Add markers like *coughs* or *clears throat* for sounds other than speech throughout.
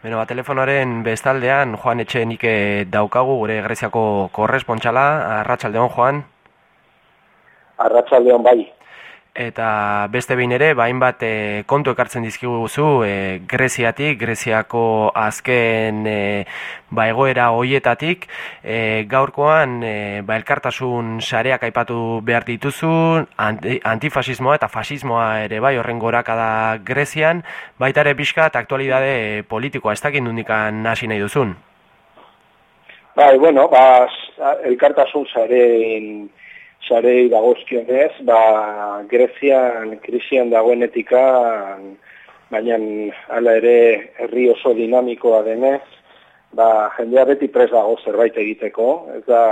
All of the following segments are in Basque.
Beno, ba, telefonoaren bestaldean Joan Etxenik daukagu gure Greziako korrespontxala, Arratsaldeon Joan. Arratsaldeon bai. Eta beste behin ere, bain ba, e, kontu ekartzen dizkiguzu e, Greziatik, Greziako azken e, ba, egoera hoietatik, e, gaurkoan e, ba, elkartasun sareak aipatu behar dituzu, anti, antifasismoa eta fasismoa ere bai horren goraka da Grezian, baita ere pixka eta aktualidade politikoa, ez dakit nundikan hasi nahi duzun? Bai, bueno, ba, elkartasun sareen sarei dagozkionez, ba, Grezian krisian dagoenetika, baina hala ere herri oso dinamikoa denez, ba, jendea beti pres dago zerbait egiteko, ez da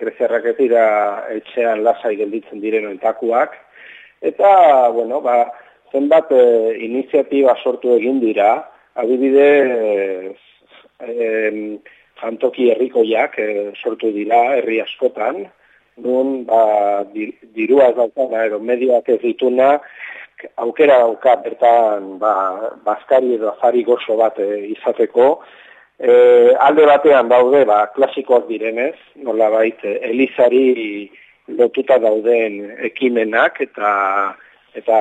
Greziarrak ez dira etxean lasai gelditzen diren entakuak, eta, bueno, ba, zenbat e, iniziatiba sortu egin dira, adibidez, e, jantoki herrikoiak e, sortu dira herri askotan, nun ba, dirua ez daukana edo medioak ez dituna aukera dauka bertan ba, baskari edo afari gozo bat e, izateko. E, alde batean daude ba, klasikoak direnez nola bait elizari lotuta dauden ekimenak eta eta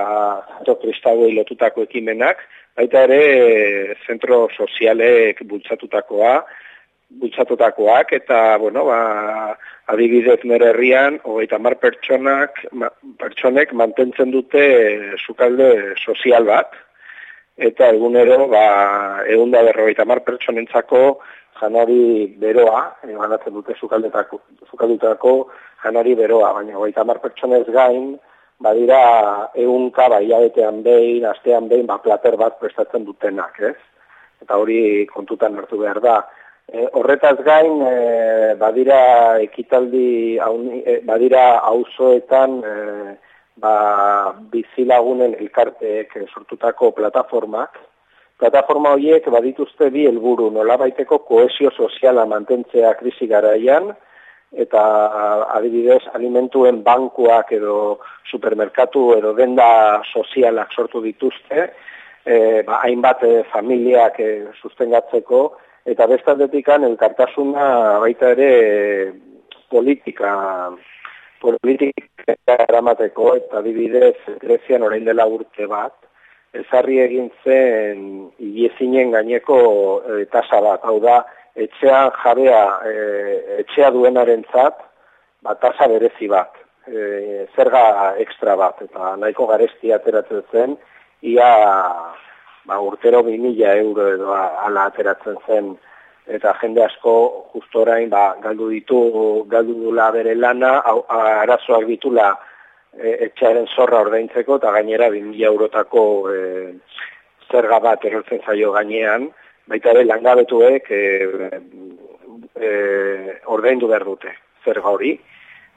to kristauei lotutako ekimenak. Baita ere zentro sozialek bultzatutakoa bultzatutakoak eta bueno ba adibidez nere herrian, hogeita mar pertsonak, ma, pertsonek mantentzen dute sukalde sozial bat, eta egunero, ba, egun da berrogeita mar pertsonentzako janari beroa, emanatzen dute sukaldetako janari beroa, baina hogeita mar pertsonez gain, badira egunka baiabetean behin, astean behin, ba, plater bat prestatzen dutenak, ez? Eta hori kontutan hartu behar da. E, horretaz gain, e, badira ekitaldi, e, badira auzoetan e, ba, bizilagunen elkarteek sortutako plataformak. Plataforma horiek badituzte bi helburu nolabaiteko koesio soziala mantentzea krisi garaian, eta adibidez alimentuen bankuak edo supermerkatu edo denda sozialak sortu dituzte, e, ba, hainbat familiak e, sustengatzeko, eta bestaldetikan elkartasuna baita ere politika politika eramateko eta dibidez Grezian orain dela urte bat ezarri egin zen iezinen gaineko e, tasa bat, hau da etxea jabea e, etxea duenarentzat ba, tasa berezi bat e, zerga extra bat. Eta nahiko garesti ateratzen zen ia ba, urtero 2000 euro edo ala ateratzen zen eta jende asko justo orain ba, galdu ditu galdu dula bere lana arazoak ditula e, etxearen zorra ordaintzeko eta gainera 2000 eurotako e, zerga bat errotzen zaio gainean baita ere langabetuek e, e, ordaindu behar dute zerga hori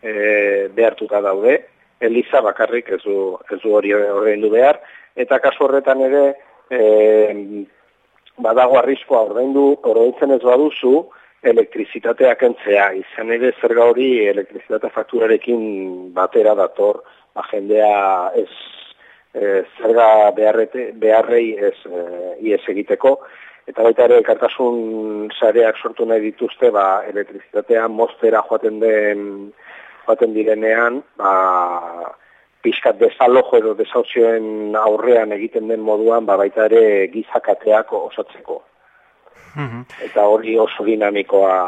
e, behartuta daude. Eliza bakarrik ez du, ez du hori ordaindu behar eta kasu horretan ere e, badago arriskoa ordaindu oroitzen ez baduzu elektrizitatea kentzea. Izan ere zerga hori elektrizitate fakturarekin batera dator. Ba, jendea ez e, zerga beharrete, beharrei ez e, ies egiteko. Eta baita ere elkartasun sareak sortu nahi dituzte ba, elektrizitatea mostera joaten den joaten direnean ba, pixkat desalojo edo desauzioen aurrean egiten den moduan, ba baita ere gizakateak osatzeko. Mhm. Eta hori oso dinamikoa,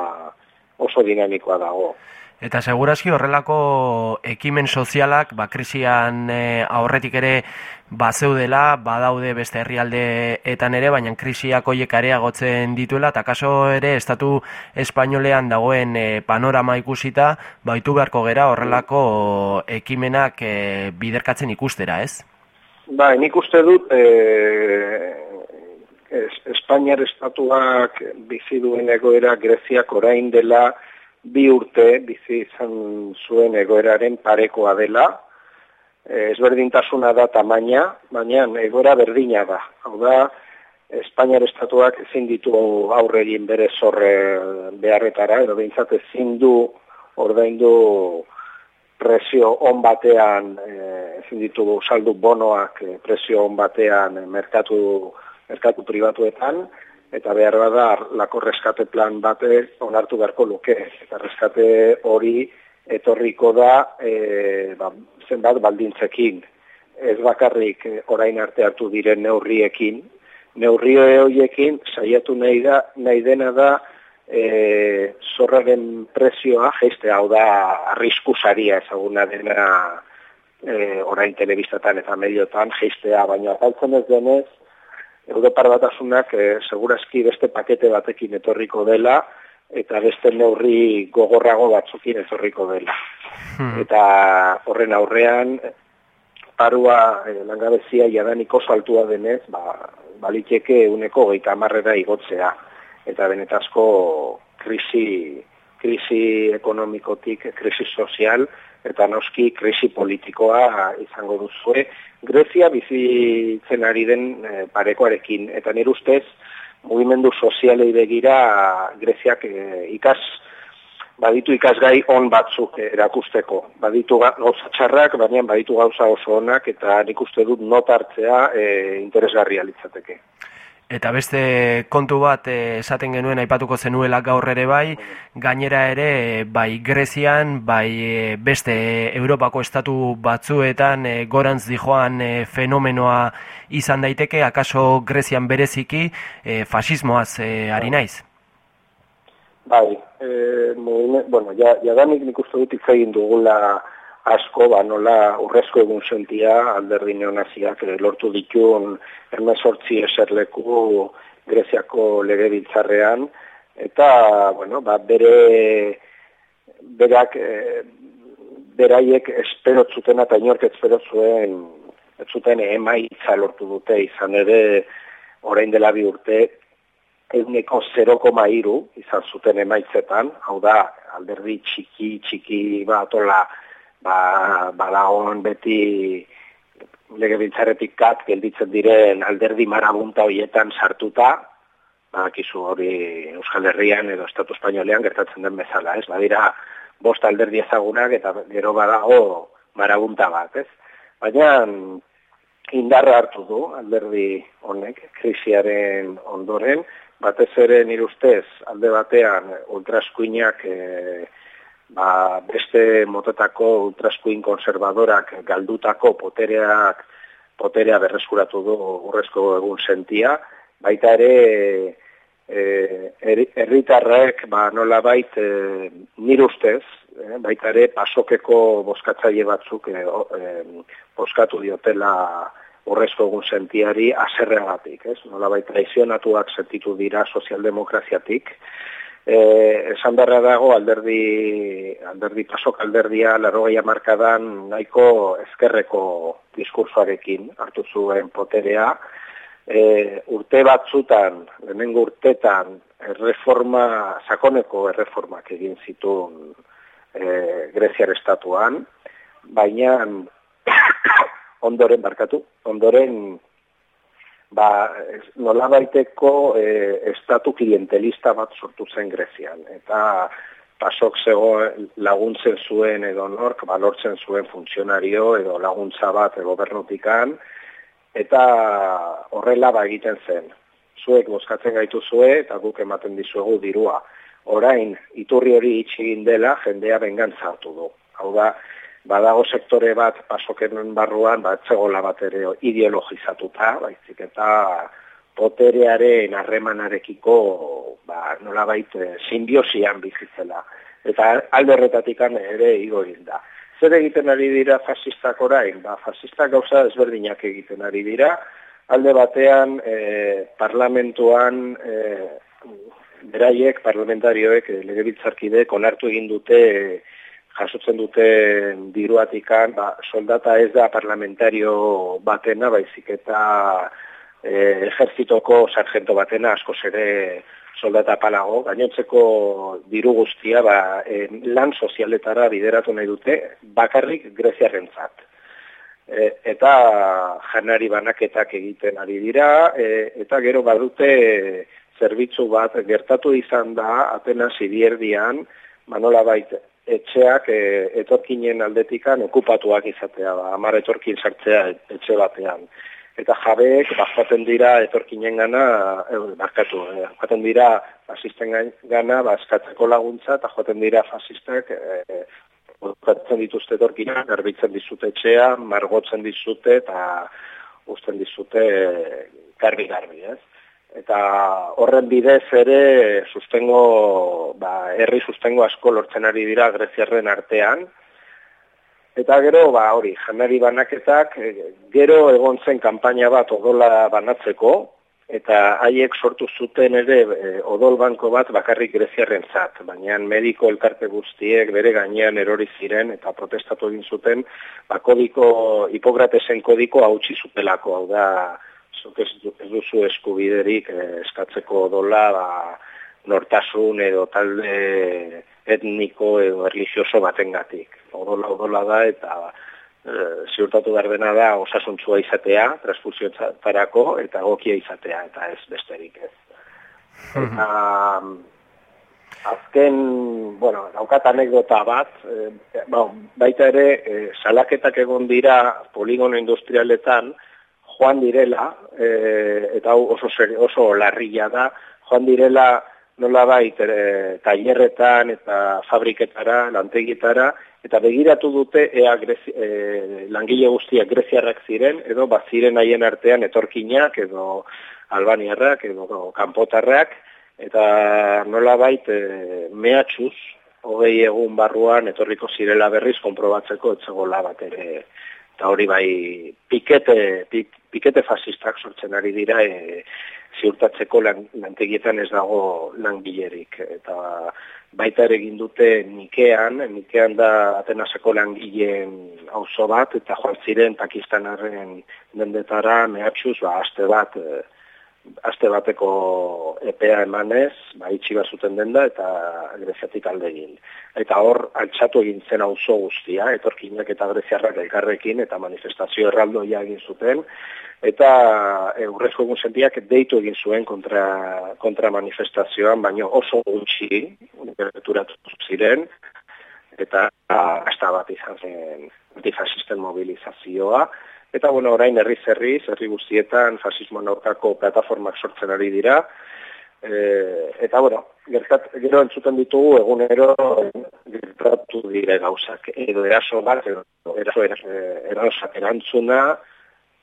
oso dinamikoa dago. Eta segurazki horrelako ekimen sozialak, ba, krisian e, aurretik ere bazeudela, badaude beste herrialdeetan ere, baina krisiak oiek areagotzen dituela, eta kaso ere, estatu espainolean dagoen e, panorama ikusita, baitu beharko gera horrelako ekimenak e, biderkatzen ikustera, ez? Ba, nik uste dut, e, Espainiar estatuak bizi duen egoera Greziak orain dela, bi urte bizi izan zuen egoeraren parekoa dela, e, ezberdintasuna da tamaina, baina egoera berdina da. Hau da, Espainiar estatuak ezin ditu aurre egin bere zorre beharretara, edo behintzat ezin du ordaindu presio on batean, e, ezin ditu saldu bonoak presio on batean merkatu, merkatu pribatuetan, eta behar bada lako reskate plan bate onartu beharko luke. Eta reskate hori etorriko da e, ba, zenbat baldintzekin. Ez bakarrik orain arte hartu diren neurriekin. Neurri horiekin saiatu nahi, da, nahi dena da e, zorraren prezioa jeiste hau da arriskusaria ezaguna dena e, orain telebistatan eta mediotan jeistea, baina apaltzen ez denez, Europar batasunak e, segurazki beste pakete batekin etorriko dela, eta beste neurri gogorrago batzukin etorriko dela. Hmm. Eta horren aurrean, parua e, langabezia jadanik oso altua denez, ba, baliteke uneko geita marrera igotzea eta benetazko krisi, krisi ekonomikotik, krisi sozial, eta noski krisi politikoa izango duzue. Grezia bizitzen ari den e, parekoarekin, eta nire ustez, mugimendu sozialei begira Greziak e, ikas, baditu ikasgai on batzuk erakusteko. Baditu gauza txarrak, baina baditu gauza oso onak, eta nik uste dut notartzea e, interesgarria litzateke. Eta beste kontu bat eh, esaten genuen aipatuko zenuela gaur ere bai, gainera ere bai Grezian, bai eh, beste Europako estatu batzuetan e, gorantz dijoan fenomenoa izan daiteke, akaso Grezian bereziki e, fasismoaz e, ari naiz? Bai, e, bueno, ja, ja danik nik uste dut itzegin dugula asko, ba, nola urrezko egun sentia alderdi neonaziak eh, lortu ditun ermezortzi eserleku Greziako lege biltzarrean, eta, bueno, ba, bere, berak, e, beraiek espero zuten eta inork espero zuen, zuten emaitza lortu dute, izan ere, orain dela bi urte, eguneko 0,iru izan zuten emaitzetan, hau da, alderdi txiki, txiki, ba, tola, ba, badagon beti lege biltzaretik kat gelditzen diren alderdi marabunta hoietan sartuta, badakizu hori Euskal Herrian edo Estatu Espainolean gertatzen den bezala, ez? Badira bost alderdi ezagunak eta gero badago marabunta bat, ez? Baina indarra hartu du alderdi honek krisiaren ondoren, batez ere nire ustez alde batean ultraskuinak eh, ba, beste motetako ultraskuin konservadorak galdutako potereak poterea berreskuratu du urrezko egun sentia, baita ere e, herritarrek ba, nola bait e, nire ustez, e, baita ere pasokeko boskatzaile batzuk e, e, boskatu diotela urrezko egun sentiari aserreagatik, ez? Nola baita traizionatuak sentitu dira sozialdemokraziatik, Eh, esan berra dago alderdi, alderdi pasok alderdia larrogeia markadan nahiko ezkerreko diskursoarekin hartu zuen poterea. Eh, urte batzutan, lehenengo urtetan, erreforma, sakoneko erreformak egin zituen eh, Greziar estatuan, baina *coughs* ondoren barkatu, ondoren ba, nola baiteko e, estatu klientelista bat sortu zen Grezian. Eta pasok zego laguntzen zuen edo nork, balortzen zuen funtzionario edo laguntza bat gobernutikan, eta horrela ba egiten zen. Zuek bozkatzen gaitu zue eta guk ematen dizuegu dirua. Orain, iturri hori itxigin dela, jendea bengantza hartu du. Hau da, badago sektore bat pasokenen barruan, bat zegoela bat ere ideologizatuta, baizik eta poterearen harremanarekiko ba, nola bait eh, simbiosian bizitzela. Eta alderretatik ere igo da. Zer egiten ari dira fasistak orain? Ba, fasistak gauza ezberdinak egiten ari dira. Alde batean e, parlamentuan e, beraiek, parlamentarioek, legebiltzarkidek onartu egin dute jasotzen dute diruatikan, ba, soldata ez da parlamentario batena, baizik eta e, ejerzitoko sargento batena, asko ere soldata palago, gainontzeko diru guztia ba, e, lan sozialetara bideratu nahi dute, bakarrik greziarren zat. E, eta janari banaketak egiten ari dira, e, eta gero badute zerbitzu bat gertatu izan da, apenas idierdian, manola baita, etxeak e, etorkinen aldetikan okupatuak izatea, ba, amar etorkin sartzea etxe batean. eta jabeek bazaten dira etorkinen gana, e, barkatu, e, joaten dira fasisten gana, bazkatzeko laguntza, eta joaten dira fasistak, e, e, dituzte etorkina, garbitzen dizute etxea, margotzen dizute, eta usten dizute garbi-garbi, ez? Eta horren bidez ere sustengo, ba, herri sustengo asko lortzen ari dira Greziarren artean, Eta gero, ba, hori, janari banaketak, eh, gero egon zen kanpaina bat odola banatzeko, eta haiek sortu zuten ere e, odol banko bat bakarrik greziarren zat, baina mediko elkarte guztiek bere gainean erori ziren eta protestatu egin zuten, ba, kodiko, hipokratesen kodiko hautsi zutelako, hau da, zuk ez, duzu eskubiderik eh, eskatzeko odola, ba, nortasun edo talde etniko edo religioso batengatik. Odola odola da eta e, ziurtatu behar dena da osasuntzua izatea, transfusioetarako eta gokia izatea eta ez besterik ez. Mhm. Eta azken, bueno, daukat anekdota bat, e, ba, baita ere e, salaketak egon dira poligono industrialetan joan direla, e, eta oso, oso larria da, joan direla nola bait e, tailerretan eta fabriketara, lantegietara, eta begiratu dute ea grezi, e, langile guztiak greziarrak ziren, edo baziren haien artean etorkinak, edo albaniarrak, edo kanpotarrak, eta nola bait e, mehatxuz, hogei egun barruan etorriko zirela berriz konprobatzeko etzegola bat ere eta hori bai pikete, pikete fasistak sortzen ari dira e, ziurtatzeko lan, lantegietan ez dago langilerik. Eta baita ere egin dute Nikean, Nikean da Atenaseko langileen auzo bat, eta joan ziren Pakistanaren dendetara mehatxuz, ba, aste bat, e, aste bateko epea emanez, ba, itxi zuten denda eta greziatik alde egin. Eta hor, altxatu egin zen auzo guztia, etorkinak eta greziarrak elkarrekin, eta manifestazio erraldoia egin zuten, eta e, urrezko egun sentiak deitu egin zuen kontra, kontra manifestazioan, baino oso gutxi, gerturatu ziren, eta hasta bat izan zen antifasisten mobilizazioa, Eta, bueno, orain herri zerri, herri guztietan fasismo aurkako plataformak sortzen ari dira. E, eta, bueno, gertat, gero entzuten ditugu egunero gertatu dire gauzak. Edo eraso bat, edo eraso, eraso, eraso erantzuna,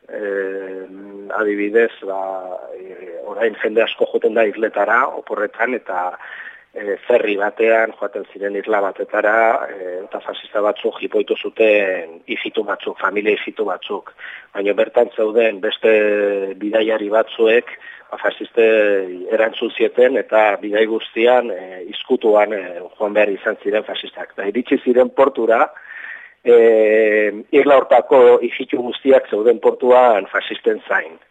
e, adibidez, ba, e, orain jende asko joten da irletara, oporretan, eta e, zerri batean, joaten ziren isla batetara, e, eta fasista batzuk jipoitu zuten izitu batzuk, familia izitu batzuk. Baina bertan zeuden beste bidaiari batzuek, ba, fasiste erantzun zieten, eta bidai guztian e, izkutuan e, joan behar izan ziren fasistak. Da, iritsi ziren portura, e, irla hortako izitu guztiak zeuden portuan fasisten zain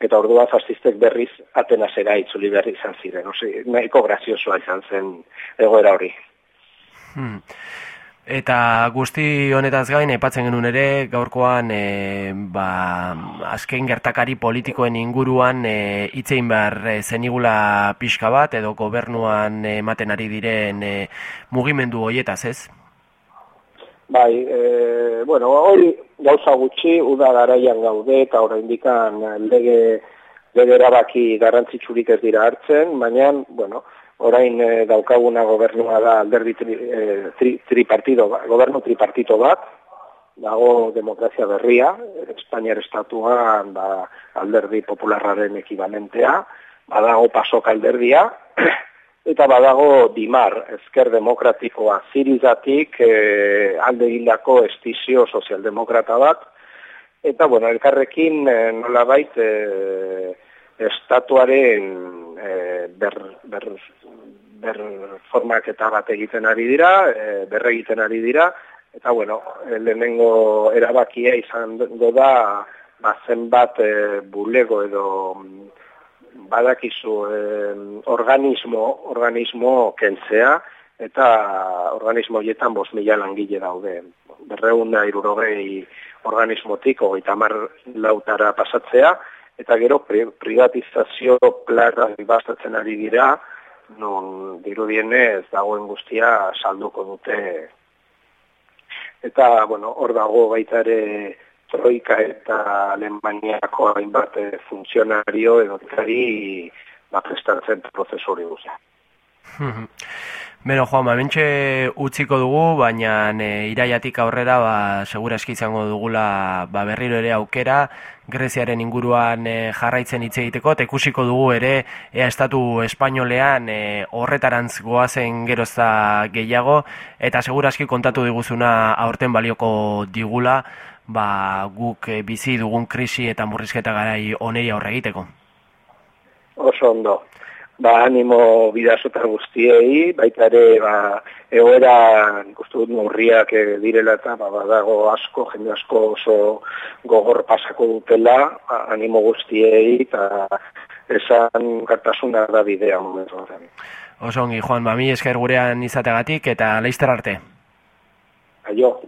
eta ordua fascistek berriz Atenasera itzuli berri izan ziren. Ose, nahiko graziosoa izan zen egoera hori. Hmm. Eta guzti honetaz gain, epatzen genuen ere, gaurkoan e, ba, azken gertakari politikoen inguruan e, itzein behar e, zenigula pixka bat, edo gobernuan ematen ari diren e, mugimendu hoietaz, ez? Bai, e, bueno, hori gauza gutxi, uda garaian gaude, eta hori indikan lege, lege erabaki garrantzitsurik ez dira hartzen, baina, bueno, orain e, daukaguna gobernua da alderdi tri, e, tri, tripartido, gobernu tripartito bat, dago demokrazia berria, Espainiar estatuan ba, alderdi popularraren ekibalentea, badago pasok alderdia, *clears throat* eta badago dimar, ezker demokratikoa. Zirizatik e, alde gildako estizio sozialdemokrata bat, eta bueno, elkarrekin e, nola bait e, estatuaren e, ber, ber, ber formak eta bat egiten ari dira, e, berre egiten ari dira, eta bueno, lehenengo erabakia izan da, ba, zenbat e, bulego edo badakizu eh, organismo, organismo kentzea, eta organismo hietan bos mila langile daude. Berreun da irurogei organismotik, ogeita mar lautara pasatzea, eta gero privatizazio plara bastatzen ari dira, non dirudienez dagoen guztia salduko dute. Eta, bueno, hor dago baita ere Troika eta Alemaniako hainbat eh, funtzionario edo ikari ba, prestatzen prozesu hori Beno, Juan, ba, utziko dugu, baina e, iraiatik aurrera, ba, segura izango dugula ba, berriro ere aukera, Greziaren inguruan e, jarraitzen hitz egiteko, tekusiko dugu ere, ea estatu espainolean e, horretarantz goazen gerozta gehiago, eta segura kontatu diguzuna aurten balioko digula, ba, guk e, bizi dugun krisi eta murrizketa garai onei aurre egiteko. Oso ondo ba, animo bidazota guztiei, baita ere, ba, egoera, guztu dut nurriak direla eta, ba, badago asko, jende asko oso gogor pasako dutela, ba, animo guztiei, eta esan kartasuna da bidea momentu Oso ongi, Juan, ba, mi esker gurean izategatik, eta leizter arte. Aio.